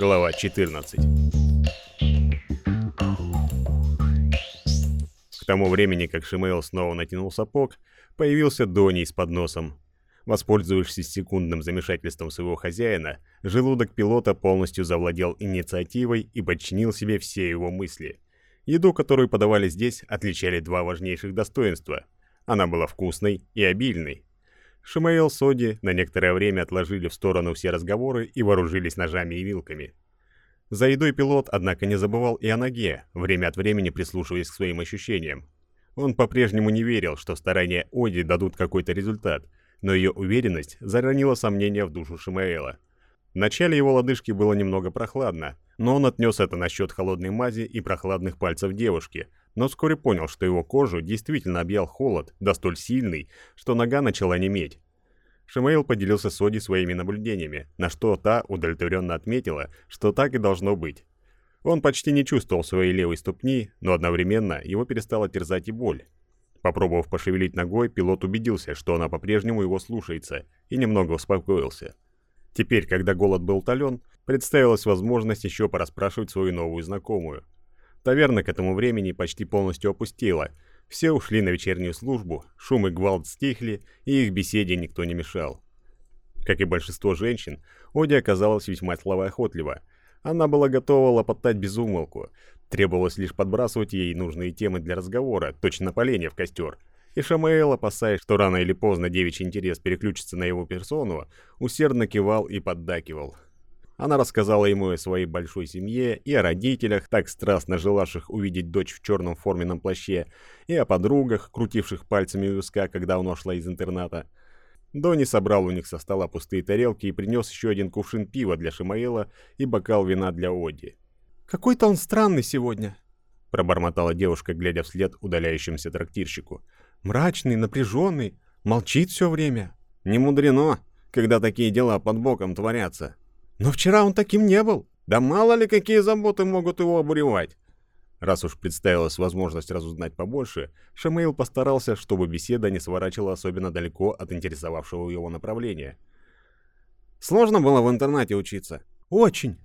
Глава 14 К тому времени, как Шимейл снова натянул сапог, появился Дони с подносом. Воспользовавшись секундным замешательством своего хозяина, желудок пилота полностью завладел инициативой и подчинил себе все его мысли. Еду, которую подавали здесь, отличали два важнейших достоинства. Она была вкусной и обильной. Шимаэл с Оди на некоторое время отложили в сторону все разговоры и вооружились ножами и вилками. За едой пилот, однако, не забывал и о ноге, время от времени прислушиваясь к своим ощущениям. Он по-прежнему не верил, что старания Оди дадут какой-то результат, но ее уверенность заронила сомнения в душу Шимаэла. Вначале его лодыжке было немного прохладно, но он отнес это насчет холодной мази и прохладных пальцев девушки – но вскоре понял, что его кожу действительно объял холод, да столь сильный, что нога начала неметь. Шимаил поделился с Оди своими наблюдениями, на что та удовлетворенно отметила, что так и должно быть. Он почти не чувствовал своей левой ступни, но одновременно его перестала терзать и боль. Попробовав пошевелить ногой, пилот убедился, что она по-прежнему его слушается, и немного успокоился. Теперь, когда голод был утолен, представилась возможность еще порасспрашивать свою новую знакомую – Таверна к этому времени почти полностью опустела. Все ушли на вечернюю службу, шум и гвалт стихли, и их беседе никто не мешал. Как и большинство женщин, Оди оказалась весьма словоохотлива. Она была готова лопотать без умолку. Требовалось лишь подбрасывать ей нужные темы для разговора, точно поленья в костер. И Шамаэл, опасаясь, что рано или поздно девичий интерес переключится на его персону, усердно кивал и поддакивал. Она рассказала ему о своей большой семье и о родителях, так страстно желавших увидеть дочь в черном форменном плаще, и о подругах, крутивших пальцами у виска, когда она ушла из интерната. Донни собрал у них со стола пустые тарелки и принес еще один кувшин пива для Шимаэла и бокал вина для Оди. «Какой-то он странный сегодня», — пробормотала девушка, глядя вслед удаляющемуся трактирщику. «Мрачный, напряженный, молчит все время». «Не мудрено, когда такие дела под боком творятся», но вчера он таким не был. Да мало ли какие заботы могут его обуревать. Раз уж представилась возможность разузнать побольше, Шамаил постарался, чтобы беседа не сворачивала особенно далеко от интересовавшего его направления. «Сложно было в интернате учиться?» «Очень!»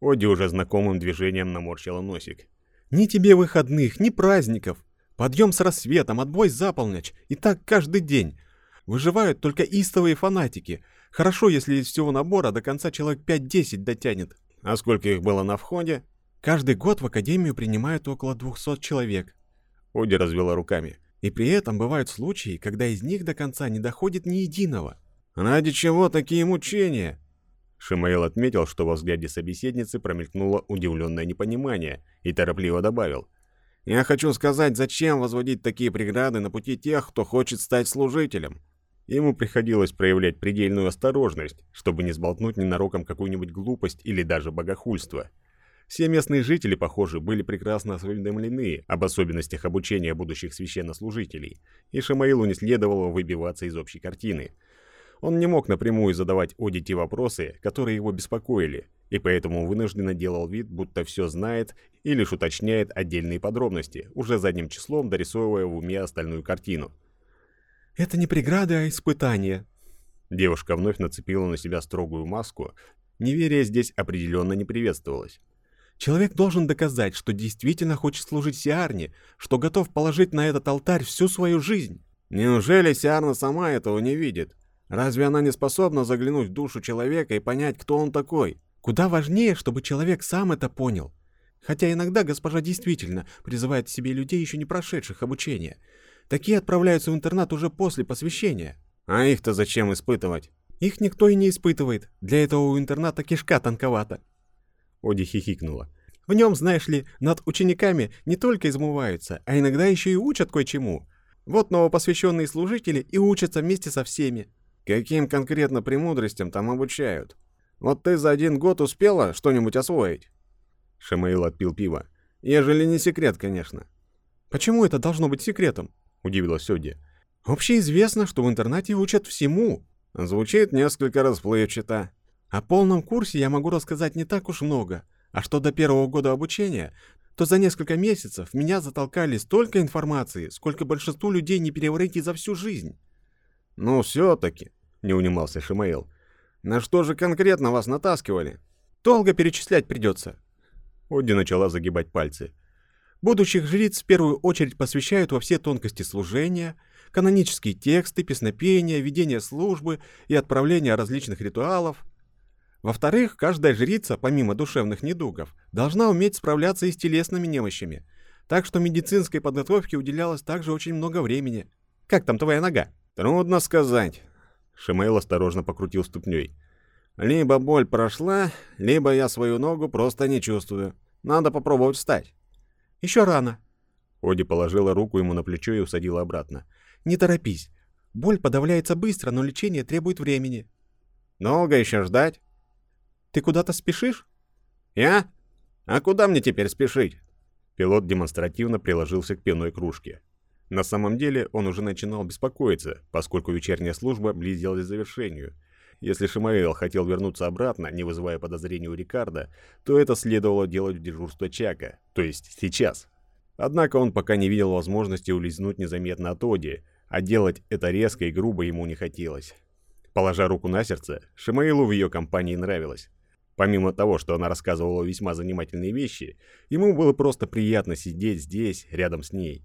Оди уже знакомым движением наморщила носик. «Ни тебе выходных, ни праздников. Подъем с рассветом, отбой за полночь. И так каждый день. Выживают только истовые фанатики, Хорошо, если из всего набора до конца человек 5-10 дотянет. А сколько их было на входе? Каждый год в академию принимают около 200 человек. Оди развела руками. И при этом бывают случаи, когда из них до конца не доходит ни единого. Ради чего такие мучения? Шимаил отметил, что во взгляде собеседницы промелькнуло удивленное непонимание и торопливо добавил. «Я хочу сказать, зачем возводить такие преграды на пути тех, кто хочет стать служителем? Ему приходилось проявлять предельную осторожность, чтобы не сболтнуть ненароком какую-нибудь глупость или даже богохульство. Все местные жители, похоже, были прекрасно осведомлены об особенностях обучения будущих священнослужителей, и Шамаилу не следовало выбиваться из общей картины. Он не мог напрямую задавать Оди те вопросы, которые его беспокоили, и поэтому вынужденно делал вид, будто все знает и лишь уточняет отдельные подробности, уже задним числом дорисовывая в уме остальную картину – «Это не преграды, а испытания». Девушка вновь нацепила на себя строгую маску. Неверие здесь определенно не приветствовалось. «Человек должен доказать, что действительно хочет служить Сиарне, что готов положить на этот алтарь всю свою жизнь». «Неужели Сиарна сама этого не видит? Разве она не способна заглянуть в душу человека и понять, кто он такой?» «Куда важнее, чтобы человек сам это понял. Хотя иногда госпожа действительно призывает к себе людей, еще не прошедших обучение. Такие отправляются в интернат уже после посвящения. А их-то зачем испытывать? Их никто и не испытывает. Для этого у интерната кишка тонковата. Оди хихикнула. В нем, знаешь ли, над учениками не только измываются, а иногда еще и учат кое-чему. Вот новопосвященные служители и учатся вместе со всеми. Каким конкретно премудростям там обучают? Вот ты за один год успела что-нибудь освоить? Шамаил отпил пиво. Ежели не секрет, конечно. Почему это должно быть секретом? — удивилась Оди. «Общеизвестно, что в интернате учат всему». Звучит несколько расплывчато. О полном курсе я могу рассказать не так уж много. А что до первого года обучения, то за несколько месяцев меня затолкали столько информации, сколько большинству людей не переварить за всю жизнь. «Ну, все-таки», — не унимался Шимаил. «На что же конкретно вас натаскивали?» Долго перечислять придется. Одди начала загибать пальцы. Будущих жриц в первую очередь посвящают во все тонкости служения, канонические тексты, песнопения, ведение службы и отправление различных ритуалов. Во-вторых, каждая жрица, помимо душевных недугов, должна уметь справляться и с телесными немощами. Так что медицинской подготовке уделялось также очень много времени. Как там твоя нога? Трудно сказать. Шимейл осторожно покрутил ступней. Либо боль прошла, либо я свою ногу просто не чувствую. Надо попробовать встать. Еще рано. Оди положила руку ему на плечо и усадила обратно. Не торопись. Боль подавляется быстро, но лечение требует времени. Долго еще ждать? Ты куда-то спешишь? Я? А куда мне теперь спешить? Пилот демонстративно приложился к пивной кружке. На самом деле он уже начинал беспокоиться, поскольку вечерняя служба близилась к завершению – если Шимаэл хотел вернуться обратно, не вызывая подозрений у Рикардо, то это следовало делать в дежурство Чака, то есть сейчас. Однако он пока не видел возможности улизнуть незаметно от Оди, а делать это резко и грубо ему не хотелось. Положа руку на сердце, Шимаилу в ее компании нравилось. Помимо того, что она рассказывала весьма занимательные вещи, ему было просто приятно сидеть здесь, рядом с ней.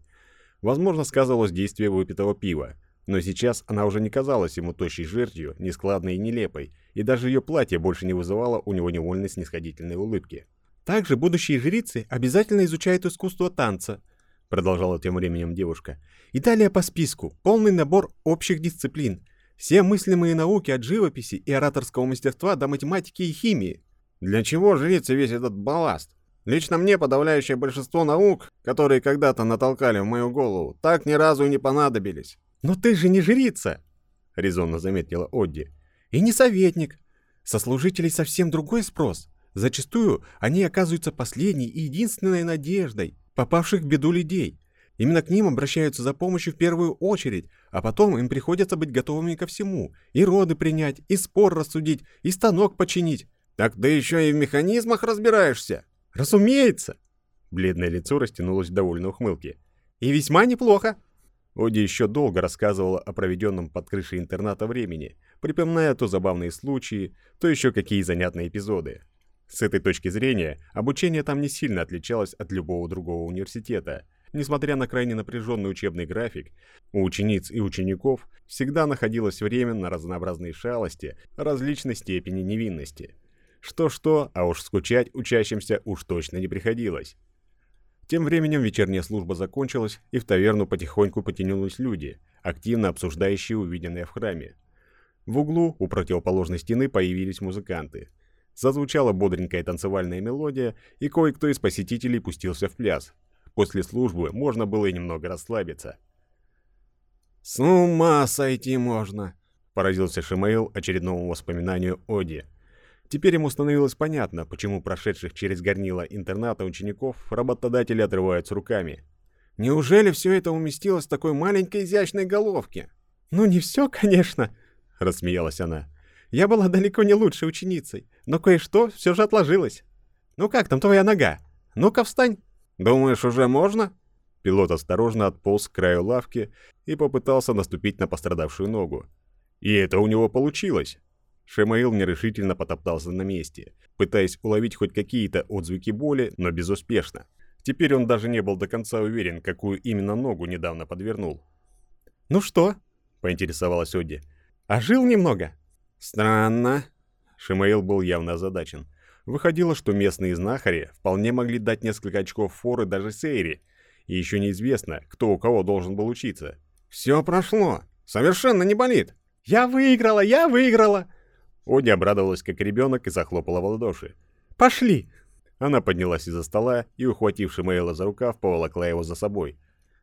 Возможно, сказывалось действие выпитого пива, но сейчас она уже не казалась ему тощей жертью, нескладной и нелепой, и даже ее платье больше не вызывало у него невольной снисходительной улыбки. «Также будущие жрицы обязательно изучают искусство танца», продолжала тем временем девушка. «И далее по списку, полный набор общих дисциплин. Все мыслимые науки от живописи и ораторского мастерства до математики и химии». «Для чего жрицы весь этот балласт?» Лично мне подавляющее большинство наук, которые когда-то натолкали в мою голову, так ни разу и не понадобились. «Но ты же не жрица!» — резонно заметила Одди. «И не советник. Со служителей совсем другой спрос. Зачастую они оказываются последней и единственной надеждой попавших в беду людей. Именно к ним обращаются за помощью в первую очередь, а потом им приходится быть готовыми ко всему. И роды принять, и спор рассудить, и станок починить. Так ты еще и в механизмах разбираешься? Разумеется! Бледное лицо растянулось в довольной ухмылке. И весьма неплохо. Оди еще долго рассказывала о проведенном под крышей интерната времени, припоминая то забавные случаи, то еще какие занятные эпизоды. С этой точки зрения, обучение там не сильно отличалось от любого другого университета. Несмотря на крайне напряженный учебный график, у учениц и учеников всегда находилось время на разнообразные шалости различной степени невинности. Что-что, а уж скучать учащимся уж точно не приходилось. Тем временем вечерняя служба закончилась, и в таверну потихоньку потянулись люди, активно обсуждающие увиденное в храме. В углу у противоположной стены появились музыканты. Зазвучала бодренькая танцевальная мелодия, и кое-кто из посетителей пустился в пляс. После службы можно было и немного расслабиться. «С ума сойти можно!» – поразился Шимаил очередному воспоминанию Оди. Теперь ему становилось понятно, почему прошедших через горнило интерната учеников работодатели отрываются руками. «Неужели все это уместилось в такой маленькой изящной головке?» «Ну не все, конечно», — рассмеялась она. «Я была далеко не лучшей ученицей, но кое-что все же отложилось. Ну как там твоя нога? Ну-ка встань!» «Думаешь, уже можно?» Пилот осторожно отполз к краю лавки и попытался наступить на пострадавшую ногу. И это у него получилось. Шамаил нерешительно потоптался на месте, пытаясь уловить хоть какие-то отзвуки боли, но безуспешно. Теперь он даже не был до конца уверен, какую именно ногу недавно подвернул. «Ну что?» — поинтересовалась Одди. «Ожил немного?» «Странно». Шимаил был явно озадачен. Выходило, что местные знахари вполне могли дать несколько очков форы даже Сейри, и еще неизвестно, кто у кого должен был учиться. «Все прошло. Совершенно не болит». «Я выиграла! Я выиграла!» Оди обрадовалась, как ребенок, и захлопала в ладоши. «Пошли!» Она поднялась из-за стола и, ухвативши Мэйла за рукав, поволокла его за собой.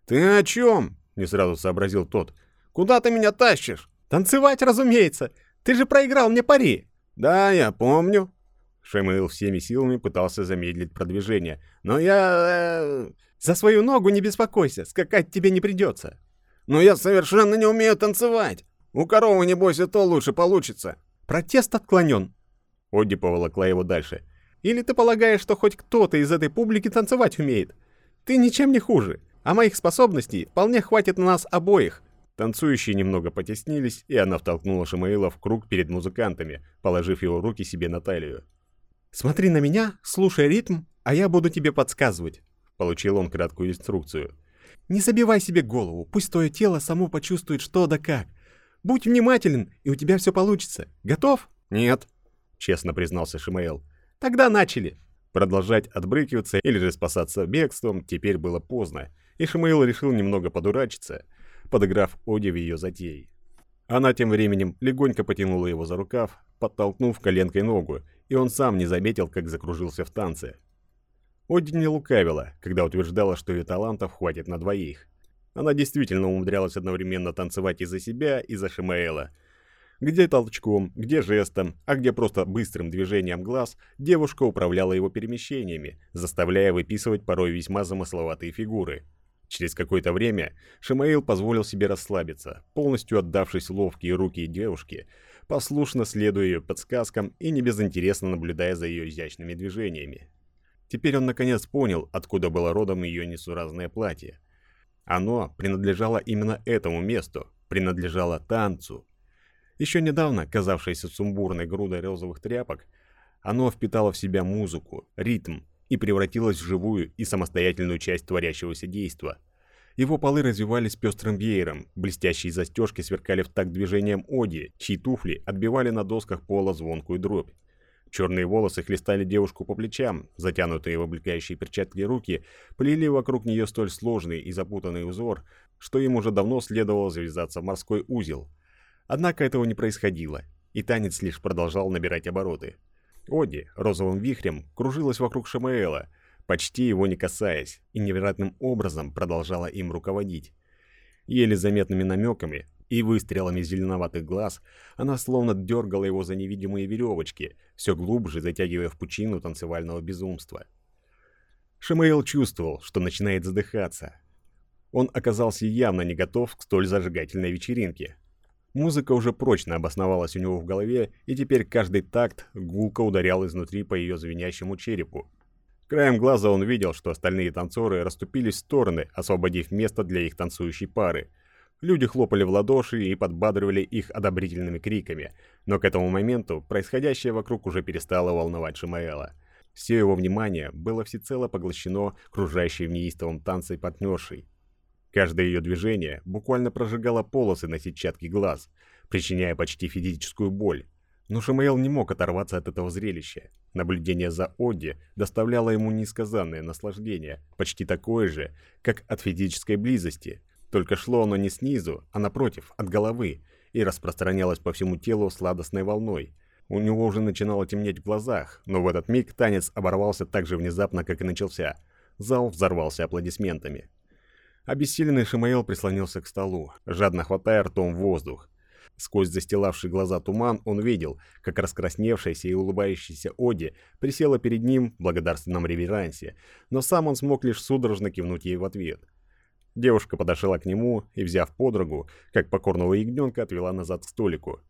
«Ты о чем?» — не сразу сообразил тот. «Куда ты меня тащишь?» «Танцевать, разумеется! Ты же проиграл мне пари!» «Да, я помню». Шемейл всеми силами пытался замедлить продвижение. «Но я...» э... «За свою ногу не беспокойся, скакать тебе не придется». «Но я совершенно не умею танцевать. У коровы, небось, и то лучше получится». Протест отклонен. Одди поволокла его дальше. Или ты полагаешь, что хоть кто-то из этой публики танцевать умеет? Ты ничем не хуже, а моих способностей вполне хватит на нас обоих. Танцующие немного потеснились, и она втолкнула Шамаила в круг перед музыкантами, положив его руки себе на талию. «Смотри на меня, слушай ритм, а я буду тебе подсказывать», — получил он краткую инструкцию. «Не забивай себе голову, пусть твое тело само почувствует что да как. Будь внимателен, и у тебя все получится. Готов?» «Нет», — честно признался Шимаэл. «Тогда начали». Продолжать отбрыкиваться или же спасаться бегством теперь было поздно, и Шимаэл решил немного подурачиться, подыграв Оде в ее затеи. Она тем временем легонько потянула его за рукав, подтолкнув коленкой ногу, и он сам не заметил, как закружился в танце. Оди не лукавила, когда утверждала, что ее талантов хватит на двоих. Она действительно умудрялась одновременно танцевать и за себя, и за Шимаэла – где толчком, где жестом, а где просто быстрым движением глаз девушка управляла его перемещениями, заставляя выписывать порой весьма замысловатые фигуры. Через какое-то время Шимаил позволил себе расслабиться, полностью отдавшись ловкие руки девушки, послушно следуя ее подсказкам и не безинтересно наблюдая за ее изящными движениями. Теперь он наконец понял, откуда было родом ее несуразное платье. Оно принадлежало именно этому месту, принадлежало танцу, еще недавно казавшееся сумбурной грудой розовых тряпок, оно впитало в себя музыку, ритм и превратилось в живую и самостоятельную часть творящегося действа. Его полы развивались пестрым веером, блестящие застежки сверкали в такт движением Оди, чьи туфли отбивали на досках пола звонкую дробь. Черные волосы хлестали девушку по плечам, затянутые в облекающие перчатки руки плели вокруг нее столь сложный и запутанный узор, что им уже давно следовало завязаться в морской узел – Однако этого не происходило, и танец лишь продолжал набирать обороты. Оди розовым вихрем кружилась вокруг Шамаэла, почти его не касаясь, и невероятным образом продолжала им руководить. Еле заметными намеками и выстрелами зеленоватых глаз она словно дергала его за невидимые веревочки, все глубже затягивая в пучину танцевального безумства. Шамаэл чувствовал, что начинает задыхаться. Он оказался явно не готов к столь зажигательной вечеринке, Музыка уже прочно обосновалась у него в голове, и теперь каждый такт гулко ударял изнутри по ее звенящему черепу. Краем глаза он видел, что остальные танцоры расступились в стороны, освободив место для их танцующей пары. Люди хлопали в ладоши и подбадривали их одобрительными криками, но к этому моменту происходящее вокруг уже перестало волновать Шимаэла. Все его внимание было всецело поглощено кружащей в неистовом танце партнершей. Каждое ее движение буквально прожигало полосы на сетчатке глаз, причиняя почти физическую боль. Но Шамаэл не мог оторваться от этого зрелища. Наблюдение за Одди доставляло ему несказанное наслаждение, почти такое же, как от физической близости. Только шло оно не снизу, а напротив, от головы, и распространялось по всему телу сладостной волной. У него уже начинало темнеть в глазах, но в этот миг танец оборвался так же внезапно, как и начался. Зал взорвался аплодисментами. Обессиленный Шимаэл прислонился к столу, жадно хватая ртом воздух. Сквозь застилавший глаза туман он видел, как раскрасневшаяся и улыбающаяся Оди присела перед ним в благодарственном реверансе, но сам он смог лишь судорожно кивнуть ей в ответ. Девушка подошла к нему и, взяв подругу, как покорного ягненка, отвела назад к столику.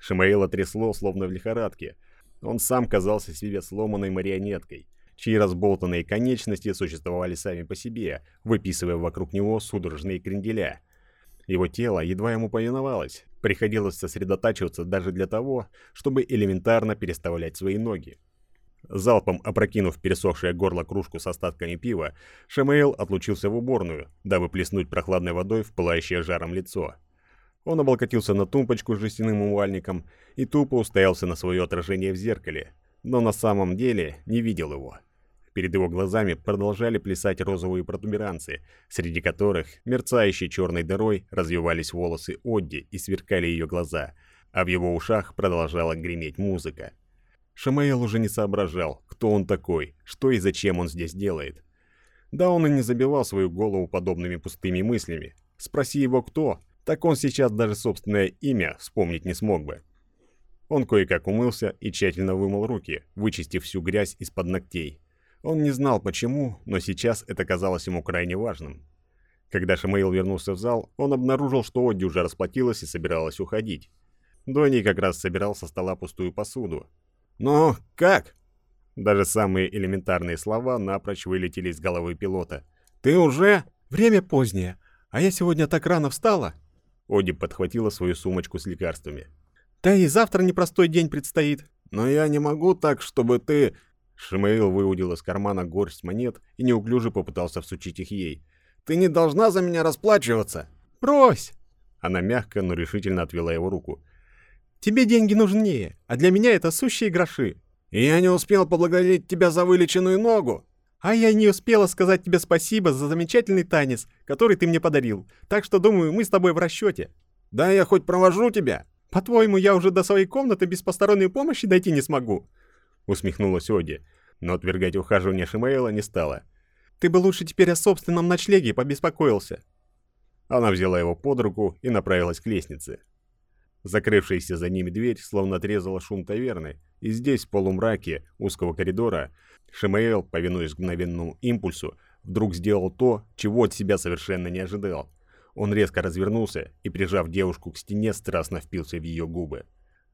Шимаэла трясло, словно в лихорадке. Он сам казался себе сломанной марионеткой — чьи разболтанные конечности существовали сами по себе, выписывая вокруг него судорожные кренделя. Его тело едва ему повиновалось, приходилось сосредотачиваться даже для того, чтобы элементарно переставлять свои ноги. Залпом опрокинув пересохшее горло кружку с остатками пива, Шамаэл отлучился в уборную, дабы плеснуть прохладной водой в пылающее жаром лицо. Он облокотился на тумбочку с жестяным умывальником и тупо устоялся на свое отражение в зеркале, но на самом деле не видел его. Перед его глазами продолжали плясать розовые протуберанцы, среди которых, мерцающей черной дырой, развивались волосы Одди и сверкали ее глаза, а в его ушах продолжала греметь музыка. Шамаэл уже не соображал, кто он такой, что и зачем он здесь делает. Да он и не забивал свою голову подобными пустыми мыслями. Спроси его кто, так он сейчас даже собственное имя вспомнить не смог бы. Он кое-как умылся и тщательно вымыл руки, вычистив всю грязь из-под ногтей. Он не знал почему, но сейчас это казалось ему крайне важным. Когда Шамаил вернулся в зал, он обнаружил, что Одди уже расплатилась и собиралась уходить. Донни как раз собирал со стола пустую посуду. «Но как?» Даже самые элементарные слова напрочь вылетели из головы пилота. «Ты уже...» «Время позднее, а я сегодня так рано встала!» Оди подхватила свою сумочку с лекарствами. «Да и завтра непростой день предстоит!» Но я не могу так, чтобы ты...» Шимаил выудил из кармана горсть монет и неуклюже попытался всучить их ей. «Ты не должна за меня расплачиваться!» «Брось!» Она мягко, но решительно отвела его руку. «Тебе деньги нужнее, а для меня это сущие гроши». «И я не успел поблагодарить тебя за вылеченную ногу!» «А я не успела сказать тебе спасибо за замечательный танец, который ты мне подарил, так что, думаю, мы с тобой в расчете». «Да я хоть провожу тебя!» «По-твоему, я уже до своей комнаты без посторонней помощи дойти не смогу?» Усмехнулась Оди, но отвергать ухаживание Шимаэла не стала. «Ты бы лучше теперь о собственном ночлеге побеспокоился». Она взяла его под руку и направилась к лестнице. Закрывшаяся за ними дверь словно отрезала шум таверны, и здесь, в полумраке узкого коридора, Шимаэл, повинуясь мгновенному импульсу, вдруг сделал то, чего от себя совершенно не ожидал – он резко развернулся и, прижав девушку к стене, страстно впился в ее губы.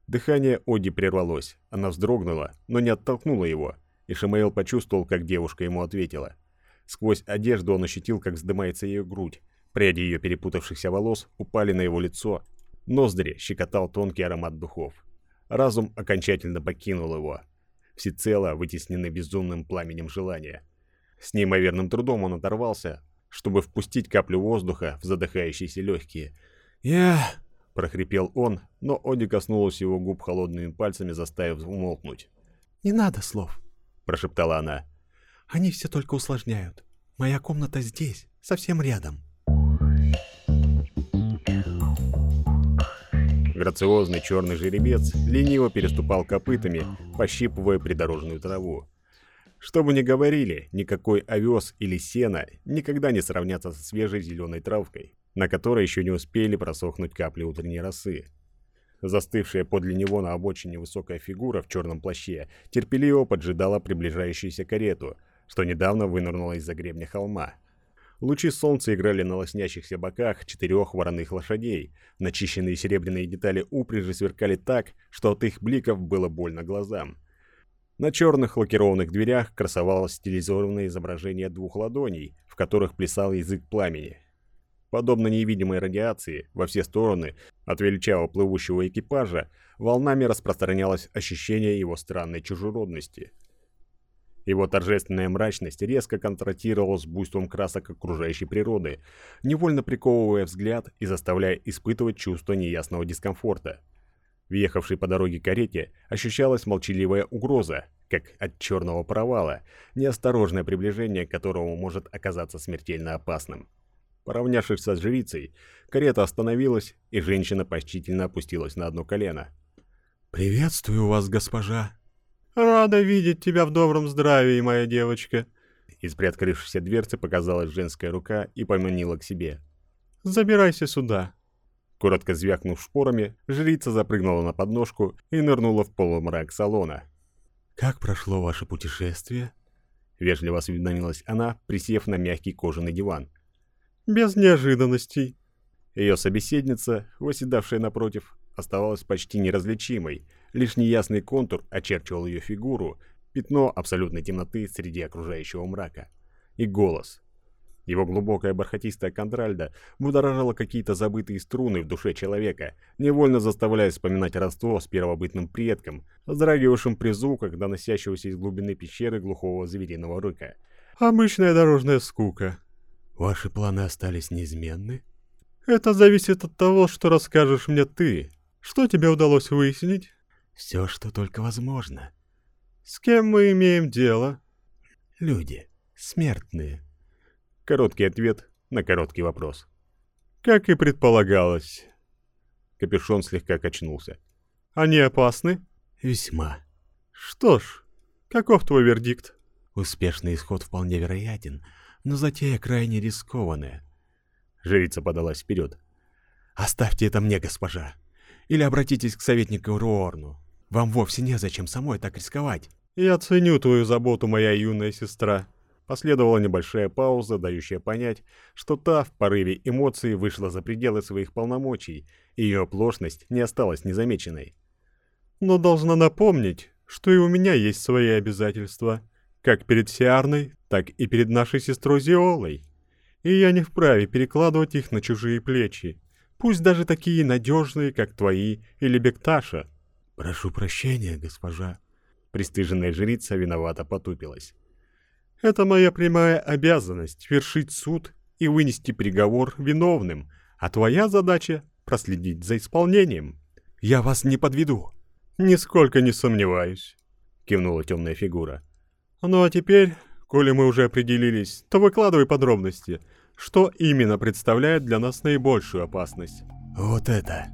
Дыхание Оди прервалось. Она вздрогнула, но не оттолкнула его, и Шамаэл почувствовал, как девушка ему ответила. Сквозь одежду он ощутил, как вздымается ее грудь. Пряди ее перепутавшихся волос упали на его лицо. Ноздри щекотал тонкий аромат духов. Разум окончательно покинул его, всецело вытесненный безумным пламенем желания. С неимоверным трудом он оторвался, чтобы впустить каплю воздуха в задыхающиеся легкие. «Я...» — прохрипел он, но Оди коснулась его губ холодными пальцами, заставив умолкнуть. «Не надо слов», — прошептала она. «Они все только усложняют. Моя комната здесь, совсем рядом». Грациозный черный жеребец лениво переступал копытами, пощипывая придорожную траву. Что бы ни говорили, никакой овес или сено никогда не сравнятся со свежей зеленой травкой, на которой еще не успели просохнуть капли утренней росы. Застывшая подле него на обочине высокая фигура в черном плаще терпеливо поджидала приближающуюся карету, что недавно вынырнула из-за гребня холма. Лучи солнца играли на лоснящихся боках четырех вороных лошадей. Начищенные серебряные детали упряжи сверкали так, что от их бликов было больно глазам. На черных лакированных дверях красовалось стилизованное изображение двух ладоней, в которых плясал язык пламени. Подобно невидимой радиации, во все стороны от величаво плывущего экипажа волнами распространялось ощущение его странной чужеродности. Его торжественная мрачность резко контрастировала с буйством красок окружающей природы, невольно приковывая взгляд и заставляя испытывать чувство неясного дискомфорта – Въехавшей по дороге карете ощущалась молчаливая угроза, как от черного провала, неосторожное приближение которого может оказаться смертельно опасным. Поравнявшись со жрицей, карета остановилась, и женщина почтительно опустилась на одно колено. «Приветствую вас, госпожа!» «Рада видеть тебя в добром здравии, моя девочка!» Из приоткрывшейся дверцы показалась женская рука и поманила к себе. «Забирайся сюда!» Коротко звякнув шпорами, жрица запрыгнула на подножку и нырнула в полумрак салона. «Как прошло ваше путешествие?» Вежливо осведомилась она, присев на мягкий кожаный диван. «Без неожиданностей». Ее собеседница, восседавшая напротив, оставалась почти неразличимой, лишь неясный контур очерчивал ее фигуру, пятно абсолютной темноты среди окружающего мрака. И голос, его глубокая бархатистая контральда будоражила какие-то забытые струны в душе человека, невольно заставляя вспоминать родство с первобытным предком, вздрагивавшим при звуках, доносящегося из глубины пещеры глухого звериного рыка. «Обычная дорожная скука». «Ваши планы остались неизменны?» «Это зависит от того, что расскажешь мне ты. Что тебе удалось выяснить?» «Все, что только возможно». «С кем мы имеем дело?» «Люди. Смертные». Короткий ответ на короткий вопрос. Как и предполагалось. Капюшон слегка качнулся. Они опасны? Весьма. Что ж, каков твой вердикт? Успешный исход вполне вероятен, но затея крайне рискованная. Жрица подалась вперед. «Оставьте это мне, госпожа. Или обратитесь к советнику Руорну. Вам вовсе незачем самой так рисковать». «Я ценю твою заботу, моя юная сестра», Последовала небольшая пауза, дающая понять, что та в порыве эмоций вышла за пределы своих полномочий, и ее оплошность не осталась незамеченной. «Но должна напомнить, что и у меня есть свои обязательства, как перед Сиарной, так и перед нашей сестрой Зиолой, и я не вправе перекладывать их на чужие плечи, пусть даже такие надежные, как твои или Бекташа». «Прошу прощения, госпожа». Престыженная жрица виновато потупилась. «Это моя прямая обязанность — вершить суд и вынести приговор виновным, а твоя задача — проследить за исполнением. Я вас не подведу». «Нисколько не сомневаюсь», — кивнула темная фигура. «Ну а теперь, коли мы уже определились, то выкладывай подробности. Что именно представляет для нас наибольшую опасность?» «Вот это!»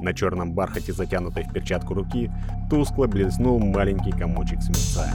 На черном бархате, затянутой в перчатку руки, тускло блеснул маленький комочек свинца.